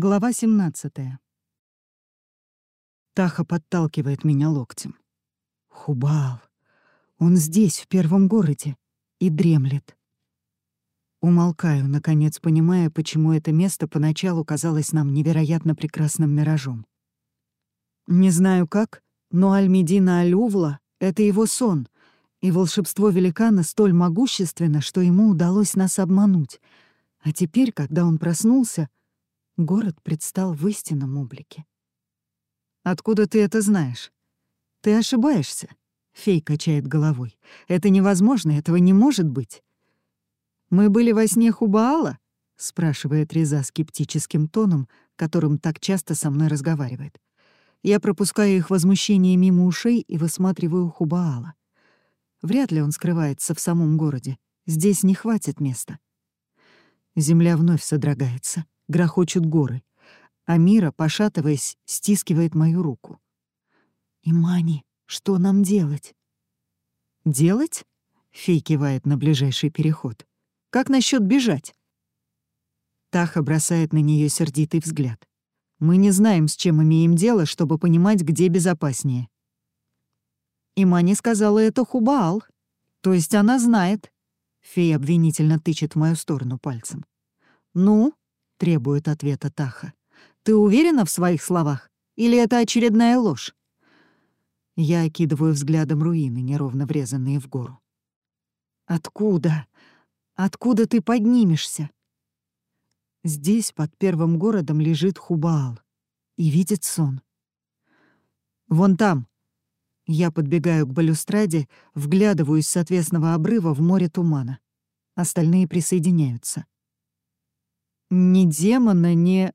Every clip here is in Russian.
Глава 17. Таха подталкивает меня локтем. Хубал. Он здесь, в первом городе, и дремлет. Умолкаю, наконец понимая, почему это место поначалу казалось нам невероятно прекрасным миражом. Не знаю как, но Альмедина Алювла — это его сон, и волшебство великана столь могущественно, что ему удалось нас обмануть. А теперь, когда он проснулся, город предстал в истинном облике. «Откуда ты это знаешь?» «Ты ошибаешься», — фей качает головой. «Это невозможно, этого не может быть». «Мы были во сне Хубаала?» — спрашивает Реза скептическим тоном, которым так часто со мной разговаривает. Я пропускаю их возмущение мимо ушей и высматриваю Хубаала. Вряд ли он скрывается в самом городе. Здесь не хватит места. Земля вновь содрогается, грохочут горы. А Мира, пошатываясь, стискивает мою руку. «Имани, что нам делать?» «Делать?» — Фей кивает на ближайший переход. «Как насчет бежать?» Таха бросает на нее сердитый взгляд. «Мы не знаем, с чем имеем дело, чтобы понимать, где безопаснее». Имани сказала это Хубаал. То есть она знает. Фея обвинительно тычет в мою сторону пальцем. «Ну?» — требует ответа Таха. «Ты уверена в своих словах? Или это очередная ложь?» Я окидываю взглядом руины, неровно врезанные в гору. «Откуда? Откуда ты поднимешься?» Здесь, под первым городом, лежит Хубаал и видит сон. «Вон там!» Я подбегаю к балюстраде, вглядываюсь с отвесного обрыва в море тумана. Остальные присоединяются. «Ни демона, ни...»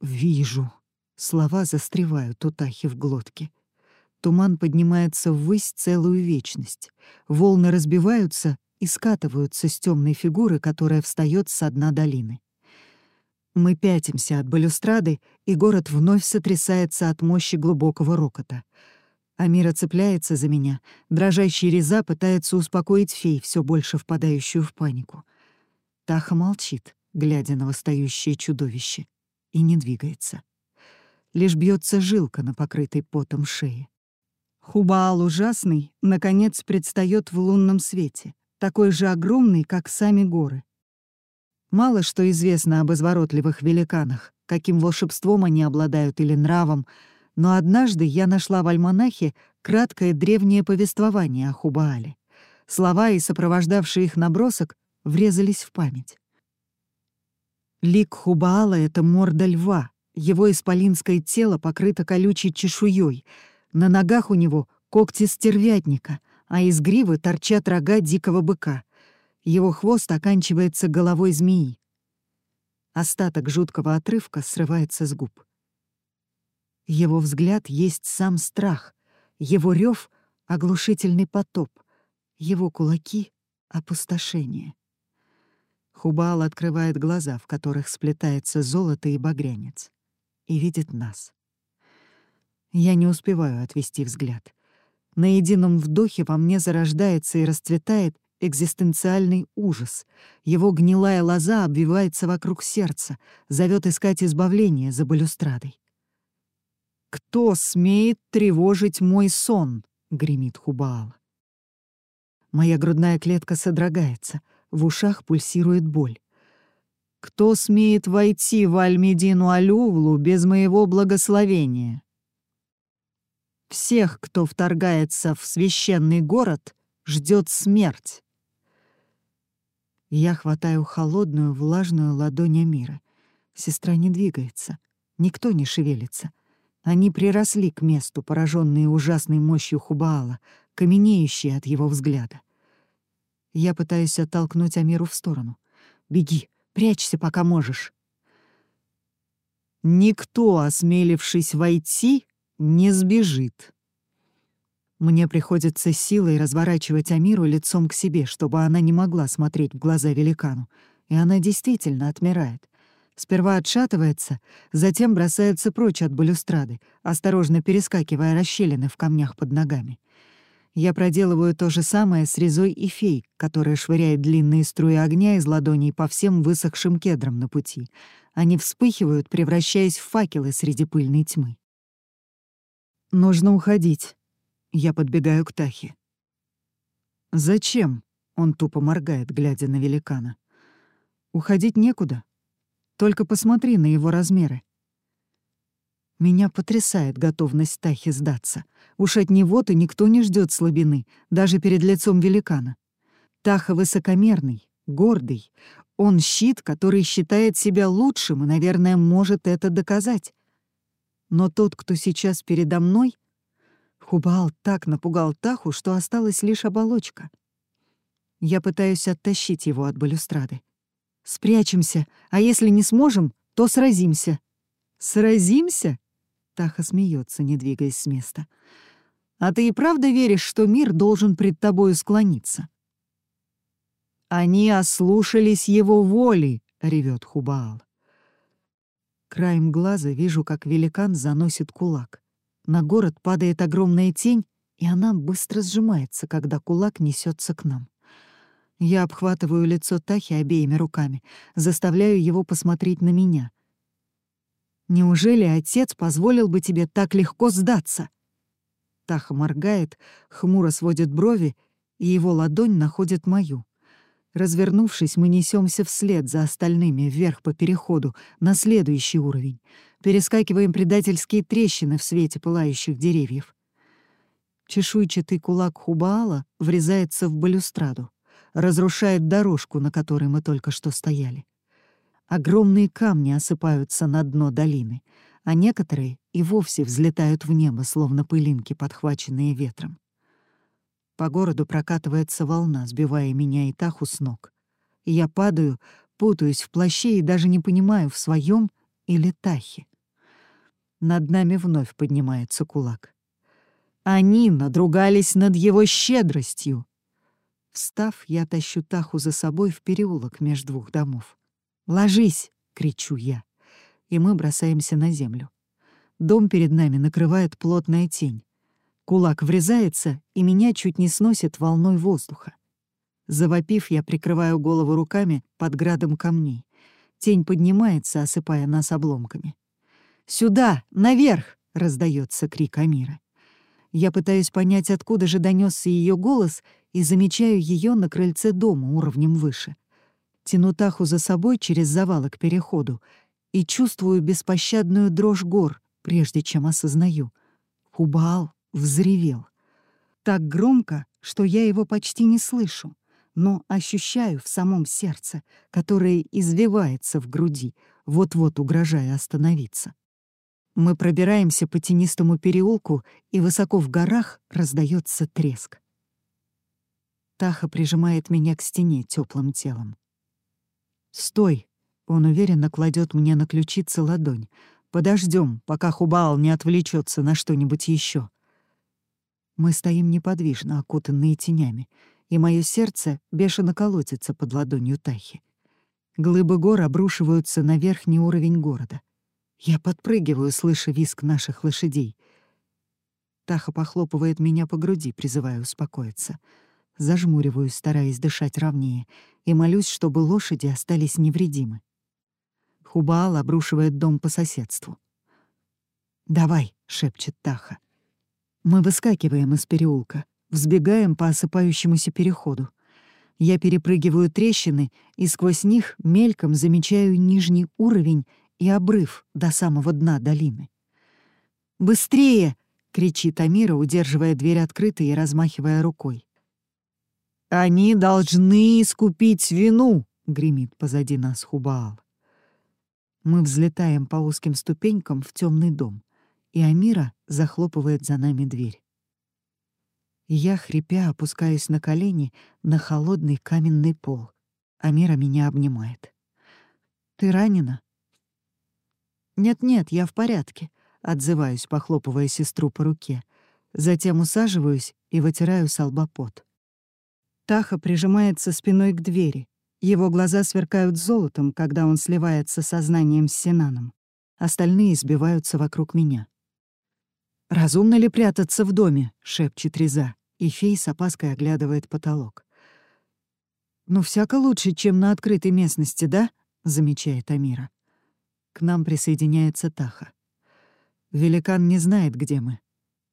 «Вижу». Слова застревают у Тахи в глотке. Туман поднимается ввысь целую вечность. Волны разбиваются и скатываются с темной фигуры, которая встает с дна долины. Мы пятимся от балюстрады, и город вновь сотрясается от мощи глубокого рокота. Амира цепляется за меня, дрожащий реза пытается успокоить фей, все больше впадающую в панику. Таха молчит, глядя на восстающее чудовище, и не двигается. Лишь бьется жилка на покрытой потом шее. Хубаал ужасный, наконец, предстает в лунном свете, такой же огромный, как сами горы. Мало что известно об изворотливых великанах, каким волшебством они обладают или нравом, но однажды я нашла в альманахе краткое древнее повествование о Хубаале. Слова и сопровождавшие их набросок врезались в память. Лик Хубаала — это морда льва, его исполинское тело покрыто колючей чешуей — на ногах у него когти стервятника, а из гривы торчат рога дикого быка. Его хвост оканчивается головой змеи. Остаток жуткого отрывка срывается с губ. Его взгляд есть сам страх, его рев — оглушительный потоп, его кулаки — опустошение. Хубал открывает глаза, в которых сплетается золото и багрянец, и видит нас. Я не успеваю отвести взгляд. На едином вдохе во мне зарождается и расцветает экзистенциальный ужас. Его гнилая лоза обвивается вокруг сердца, зовет искать избавление за балюстрадой. «Кто смеет тревожить мой сон?» — гремит Хубаал. Моя грудная клетка содрогается, в ушах пульсирует боль. «Кто смеет войти в Альмедину Алювлу без моего благословения?» Всех, кто вторгается в священный город, ждет смерть. Я хватаю холодную, влажную ладонь Амира. Сестра не двигается, никто не шевелится. Они приросли к месту, пораженные ужасной мощью Хубаала, каменеющие от его взгляда. Я пытаюсь оттолкнуть Амиру в сторону. «Беги, прячься, пока можешь». Никто, осмелившись войти, не сбежит. Мне приходится силой разворачивать Амиру лицом к себе, чтобы она не могла смотреть в глаза великану. И она действительно отмирает. Сперва отшатывается, затем бросается прочь от балюстрады, осторожно перескакивая расщелины в камнях под ногами. Я проделываю то же самое с резой и фей, которая швыряет длинные струи огня из ладоней по всем высохшим кедрам на пути. Они вспыхивают, превращаясь в факелы среди пыльной тьмы. «Нужно уходить». Я подбегаю к Тахе. «Зачем?» — он тупо моргает, глядя на великана. «Уходить некуда. Только посмотри на его размеры. Меня потрясает готовность Тахи сдаться. Уж от него-то никто не ждет слабины, даже перед лицом великана. Таха высокомерный, гордый. Он щит, который считает себя лучшим и, наверное, может это доказать. Но тот, кто сейчас передо мной, Хубал так напугал Таху, что осталась лишь оболочка. Я пытаюсь оттащить его от балюстрады. «Спрячемся, а если не сможем, то сразимся». «Сразимся?» Таха смеется, не двигаясь с места. «А ты и правда веришь, что мир должен пред тобою склониться?» «Они ослушались его воли!» — ревет Хубаал. Краем глаза вижу, как великан заносит кулак. На город падает огромная тень, и она быстро сжимается, когда кулак несется к нам. Я обхватываю лицо Тахи обеими руками, заставляю его посмотреть на меня. Неужели отец позволил бы тебе так легко сдаться?» Таха моргает, хмуро сводит брови, и его ладонь находит мою. Развернувшись, мы несемся вслед за остальными вверх по переходу на следующий уровень. Перескакиваем предательские трещины в свете пылающих деревьев. Чешуйчатый кулак Хубаала врезается в балюстраду, разрушает дорожку, на которой мы только что стояли. Огромные камни осыпаются на дно долины, а некоторые и вовсе взлетают в небо, словно пылинки, подхваченные ветром. По городу прокатывается волна, сбивая меня и Таху с ног. Я падаю, путаюсь в плаще и даже не понимаю, в своем или Тахе. Над нами вновь поднимается кулак. Они надругались над его щедростью. Встав, я тащу Таху за собой в переулок между двух домов. «Ложись!» — кричу я. И мы бросаемся на землю. Дом перед нами накрывает плотная тень. Кулак врезается, и меня чуть не сносит волной воздуха. Завопив, я прикрываю голову руками под градом камней. Тень поднимается, осыпая нас обломками. «Сюда! Наверх!» — раздается крик Амира. Я пытаюсь понять, откуда же донесся ее голос, и замечаю ее на крыльце дома уровнем выше — Тяну Таху за собой через завалы к переходу и чувствую беспощадную дрожь гор, прежде чем осознаю. Хубаал взревел. Так громко, что я его почти не слышу, но ощущаю в самом сердце, которое извивается в груди, вот-вот угрожая остановиться. Мы пробираемся по тенистому переулку, и высоко в горах раздается треск. Таха прижимает меня к стене теплым телом. «Стой!» — он уверенно кладет мне на ключицы ладонь. Подождем, пока Хубаал не отвлечется на что-нибудь еще. Мы стоим неподвижно, окутанные тенями, и мое сердце бешено колотится под ладонью Тахи. Глыбы гор обрушиваются на верхний уровень города. Я подпрыгиваю, слыша визг наших лошадей. Таха похлопывает меня по груди, призывая успокоиться — Зажмуриваюсь, стараясь дышать ровнее, и молюсь, чтобы лошади остались невредимы. Хубаал обрушивает дом по соседству. «Давай», — шепчет Таха. Мы выскакиваем из переулка, взбегаем по осыпающемуся переходу. Я перепрыгиваю трещины, и сквозь них мельком замечаю нижний уровень и обрыв до самого дна долины. «Быстрее!» — кричит Амира, удерживая дверь открытой и размахивая рукой. «Они должны искупить вину!» — гремит позади нас Хубаал. Мы взлетаем по узким ступенькам в темный дом, и Амира захлопывает за нами дверь. Я, хрипя, опускаюсь на колени на холодный каменный пол. Амира меня обнимает. «Ты ранена?» «Нет-нет, я в порядке», — отзываюсь, похлопывая сестру по руке. Затем усаживаюсь и вытираю с лба пот. Таха прижимается спиной к двери. Его глаза сверкают золотом, когда он сливается сознанием с Синаном. Остальные сбиваются вокруг меня. «Разумно ли прятаться в доме?» — шепчет Реза, и фей с опаской оглядывает потолок. «Ну, всяко лучше, чем на открытой местности, да?» — замечает Амира. К нам присоединяется Таха. Великан не знает, где мы.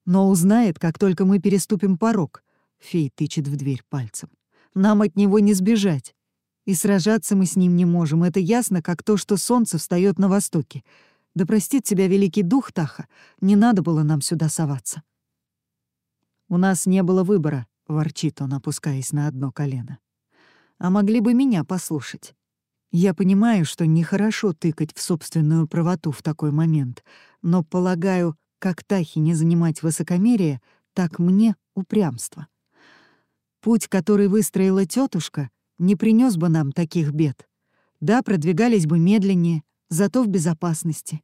Но узнает, как только мы переступим порог. Фей тычет в дверь пальцем. Нам от него не сбежать. И сражаться мы с ним не можем. Это ясно, как то, что солнце встает на востоке. Да простит тебя великий дух, Таха. Не надо было нам сюда соваться. У нас не было выбора, — ворчит он, опускаясь на одно колено. А могли бы меня послушать. Я понимаю, что нехорошо тыкать в собственную правоту в такой момент, но, полагаю, как Тахи не занимать высокомерие, так мне — упрямство. Путь, который выстроила тетушка, не принес бы нам таких бед. Да, продвигались бы медленнее, зато в безопасности.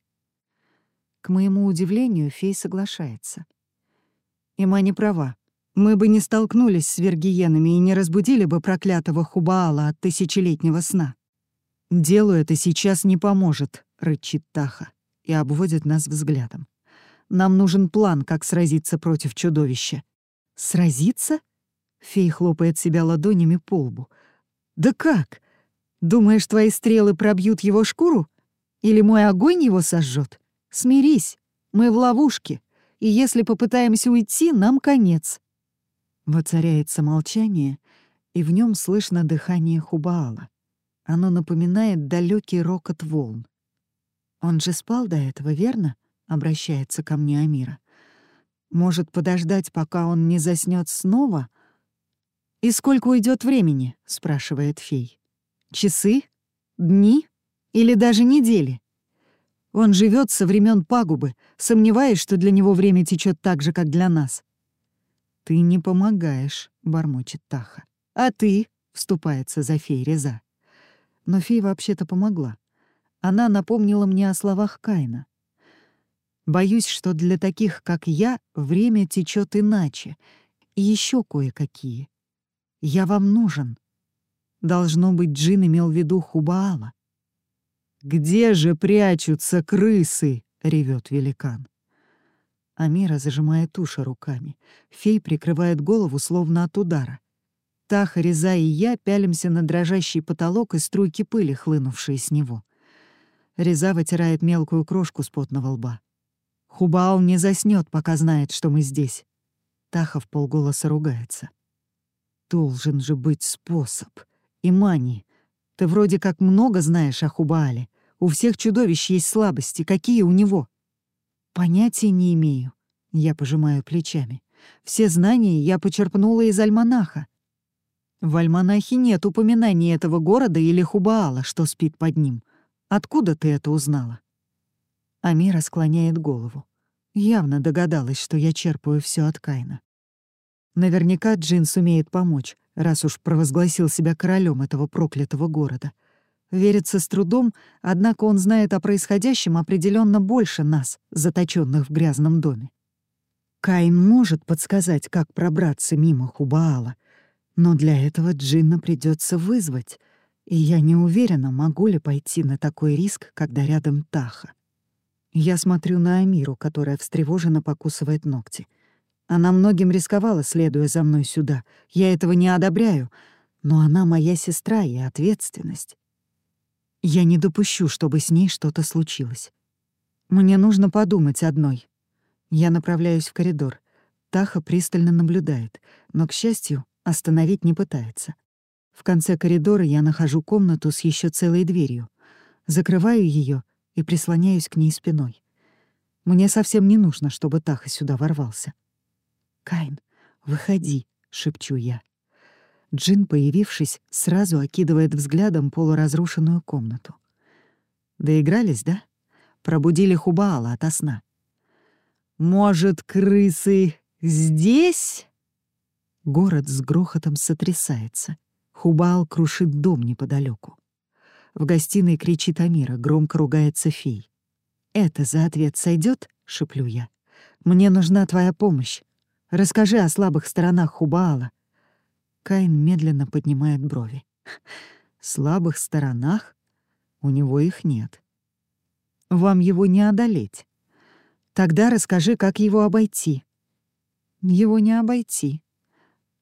К моему удивлению, фей соглашается. Има не права. Мы бы не столкнулись с вергиенами и не разбудили бы проклятого Хубаала от тысячелетнего сна. «Делу это сейчас не поможет», — рычит Таха и обводит нас взглядом. «Нам нужен план, как сразиться против чудовища». «Сразиться?» — фей хлопает себя ладонями по лбу. «Да как? Думаешь, твои стрелы пробьют его шкуру? Или мой огонь его сожжет? Смирись, мы в ловушке, и если попытаемся уйти, нам конец». Воцаряется молчание, и в нем слышно дыхание Хубаала. Оно напоминает далекий рокот волн. «Он же спал до этого, верно?» — обращается ко мне Амира. «Может, подождать, пока он не заснет снова?» «И сколько уйдет времени?» — спрашивает фей. «Часы? Дни? Или даже недели?» Он живет со времен пагубы, сомневаясь, что для него время течет так же, как для нас. «Ты не помогаешь», — бормочет Таха. «А ты?» — вступается за фей Реза. Но фей вообще-то помогла. Она напомнила мне о словах Каина. Боюсь, что для таких, как я, время течет иначе. И еще кое-какие. Я вам нужен. Должно быть, Джин имел в виду Хубаала. «Где же прячутся крысы?» — ревет великан. Амира зажимает уши руками. Фей прикрывает голову, словно от удара. Таха, Реза и я пялимся на дрожащий потолок и струйки пыли, хлынувшие с него. Реза вытирает мелкую крошку с потного лба. Хубаал не заснет, пока знает, что мы здесь. Таха в полголоса ругается. Должен же быть способ. Имани, ты вроде как много знаешь о Хубаале. У всех чудовищ есть слабости. Какие у него? Понятия не имею. Я пожимаю плечами. Все знания я почерпнула из альманаха. В альманахе нет упоминаний этого города или Хубаала, что спит под ним. Откуда ты это узнала?» Амира склоняет голову. Явно догадалась, что я черпаю все от Кайна. Наверняка Джин сумеет помочь, раз уж провозгласил себя королем этого проклятого города. Верится с трудом, однако он знает о происходящем определенно больше нас, заточенных в грязном доме. Кайн может подсказать, как пробраться мимо Хубаала, но для этого Джинна придется вызвать, и я не уверена, могу ли пойти на такой риск, когда рядом Таха. Я смотрю на Амиру, которая встревоженно покусывает ногти. Она многим рисковала, следуя за мной сюда. Я этого не одобряю, но она моя сестра и ответственность. Я не допущу, чтобы с ней что-то случилось. Мне нужно подумать одной. Я направляюсь в коридор. Таха пристально наблюдает, но, к счастью, Остановить не пытается. В конце коридора я нахожу комнату с еще целой дверью. Закрываю ее и прислоняюсь к ней спиной. Мне совсем не нужно, чтобы Таха сюда ворвался. «Кайн, выходи», — шепчу я. Джин, появившись, сразу окидывает взглядом полуразрушенную комнату. «Доигрались, да? Пробудили Хубаала ото сна». «Может, крысы здесь?» Город с грохотом сотрясается. Хубаал крушит дом неподалеку. В гостиной кричит Амира, громко ругается фей. «Это за ответ сойдет? шеплю я. «Мне нужна твоя помощь. Расскажи о слабых сторонах Хубаала». Каин медленно поднимает брови. «Слабых сторонах? У него их нет. Вам его не одолеть. Тогда расскажи, как его обойти». «Его не обойти»,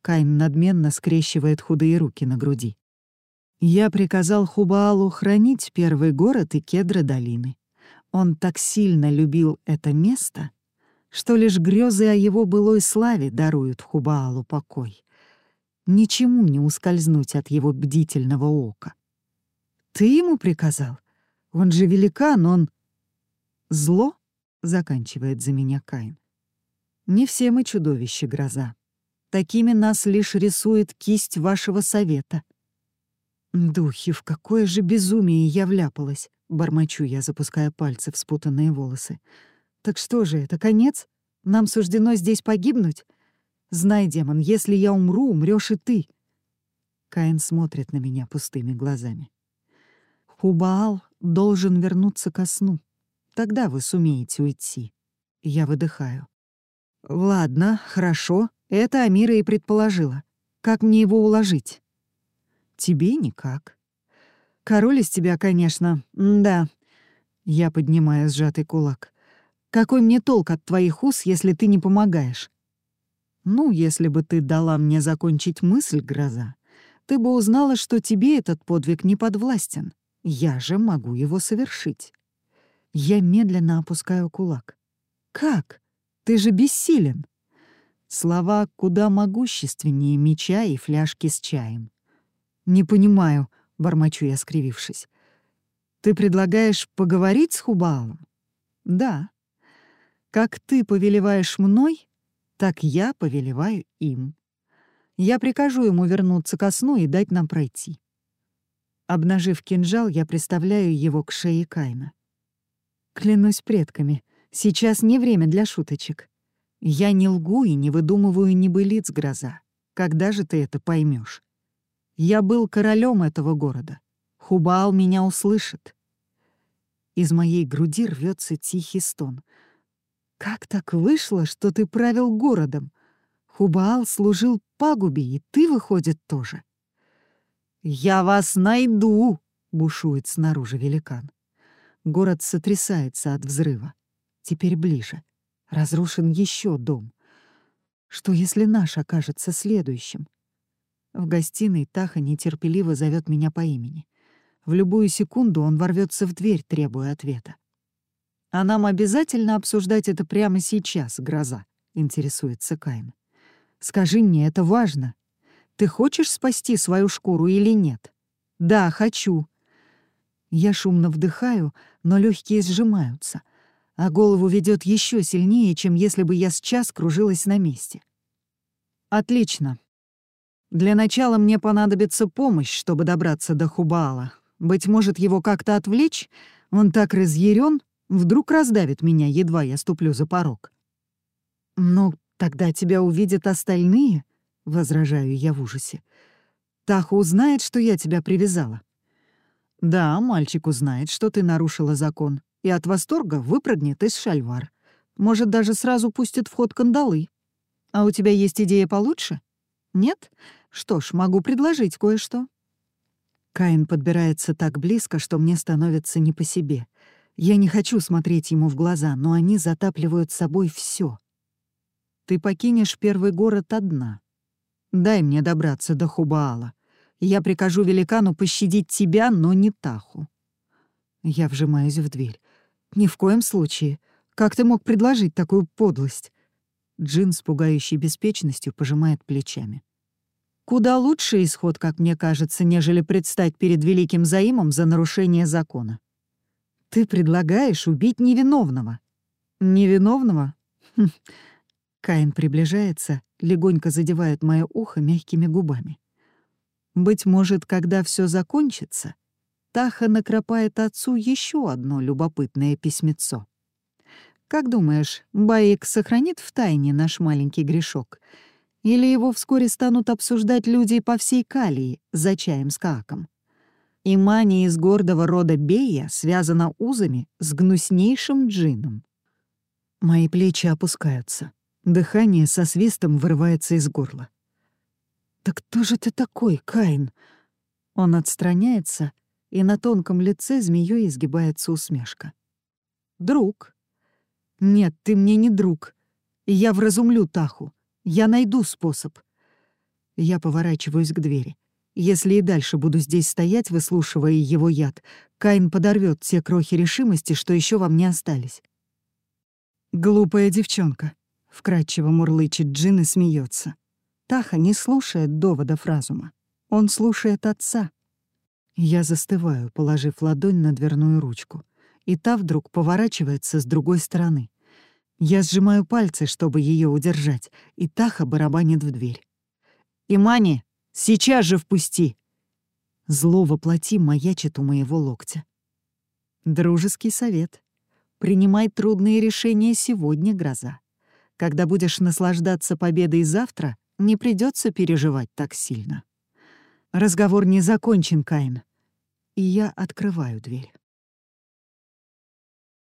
Кайн надменно скрещивает худые руки на груди. Я приказал Хубаалу хранить первый город и кедры долины. Он так сильно любил это место, что лишь грезы о его былой славе даруют Хубаалу покой. Ничему не ускользнуть от его бдительного ока. «Ты ему приказал? Он же великан, он...» «Зло?» — заканчивает за меня Каин. «Не все мы чудовища, гроза. Такими нас лишь рисует кисть вашего совета». «Духи, в какое же безумие я вляпалась!» — бормочу я, запуская пальцы в спутанные волосы. «Так что же, это конец? Нам суждено здесь погибнуть? Знай, демон, если я умру, умрёшь и ты». Каин смотрит на меня пустыми глазами. Хубаал должен вернуться ко сну. Тогда вы сумеете уйти. Я выдыхаю. Ладно, хорошо, это Амира и предположила. Как мне его уложить? Тебе никак. Король из тебя, конечно, да. Я поднимаю сжатый кулак. Какой мне толк от твоих уз, если ты не помогаешь? Ну, если бы ты дала мне закончить мысль, гроза, ты бы узнала, что тебе этот подвиг не подвластен. Я же могу его совершить. Я медленно опускаю кулак. Как? Ты же бессилен. Слова куда могущественнее меча и фляжки с чаем. «Не понимаю», — бормочу я, скривившись. «Ты предлагаешь поговорить с Хубалом?» «Да. Как ты повелеваешь мной, так я повелеваю им. Я прикажу ему вернуться ко сну и дать нам пройти. Обнажив кинжал, я приставляю его к шее Кайна. Клянусь предками, сейчас не время для шуточек. Я не лгу и не выдумываю небылиц гроза. Когда же ты это поймешь? Я был королем этого города. Хубаал меня услышит. Из моей груди рвется тихий стон. Как так вышло, что ты правил городом? Хубаал служил пагубе, и ты, выходит, тоже. «Я вас найду!» — бушует снаружи великан. Город сотрясается от взрыва. Теперь ближе. Разрушен еще дом. Что, если наш окажется следующим? В гостиной Таха нетерпеливо зовет меня по имени. В любую секунду он ворвется в дверь, требуя ответа. «А нам обязательно обсуждать это прямо сейчас, гроза?» — интересуется Каин. «Скажи мне, это важно. Ты хочешь спасти свою шкуру или нет? Да, хочу. Я шумно вдыхаю, но легкие сжимаются, а голову ведет еще сильнее, чем если бы я сейчас кружилась на месте. Отлично. Для начала мне понадобится помощь, чтобы добраться до Хубаала. Быть может, его как-то отвлечь? Он так разъярен, вдруг раздавит меня, едва я ступлю за порог. Но тогда тебя увидят остальные — возражаю я в ужасе. Таха узнает, что я тебя привязала. Да, мальчик узнает, что ты нарушила закон, и от восторга выпрыгнет из шальвар. Может, даже сразу пустит в ход кандалы. А у тебя есть идея получше? Нет? Что ж, могу предложить кое-что. Каин подбирается так близко, что мне становится не по себе. Я не хочу смотреть ему в глаза, но они затапливают собой все. Ты покинешь первый город одна. Дай мне добраться до Хубаала. Я прикажу великану пощадить тебя, но не Таху. Я вжимаюсь в дверь. Ни в коем случае. Как ты мог предложить такую подлость? Джин с пугающей беспечностью пожимает плечами. Куда лучший исход, как мне кажется, нежели предстать перед великим заимом за нарушение закона. Ты предлагаешь убить невиновного. Невиновного? Хм. Каин приближается, легонько задевает мое ухо мягкими губами. Быть может, когда все закончится, Таха накропает отцу еще одно любопытное письмецо. Как думаешь, Баик сохранит в тайне наш маленький грешок? Или его вскоре станут обсуждать люди по всей Калии за чаем с каком? Имани из гордого рода Бея связана узами с гнуснейшим джином. Мои плечи опускаются. Дыхание со свистом вырывается из горла. «Так кто же ты такой, Каин?» Он отстраняется, и на тонком лице змеёй изгибается усмешка. «Друг?» «Нет, ты мне не друг. Я вразумлю Таху. Я найду способ». Я поворачиваюсь к двери. Если и дальше буду здесь стоять, выслушивая его яд, Каин подорвет те крохи решимости, что еще во мне остались. «Глупая девчонка», — вкрадчиво мурлычет Джин и смеется. Таха не слушает доводов разума. Он слушает отца. Я застываю, положив ладонь на дверную ручку, и та вдруг поворачивается с другой стороны. Я сжимаю пальцы, чтобы ее удержать, и Таха барабанит в дверь. «Имани, сейчас же впусти!» Зло воплоти маячит у моего локтя. Дружеский совет. Принимай трудные решения сегодня, гроза. Когда будешь наслаждаться победой завтра, не придется переживать так сильно. Разговор не закончен, Каин. И я открываю дверь.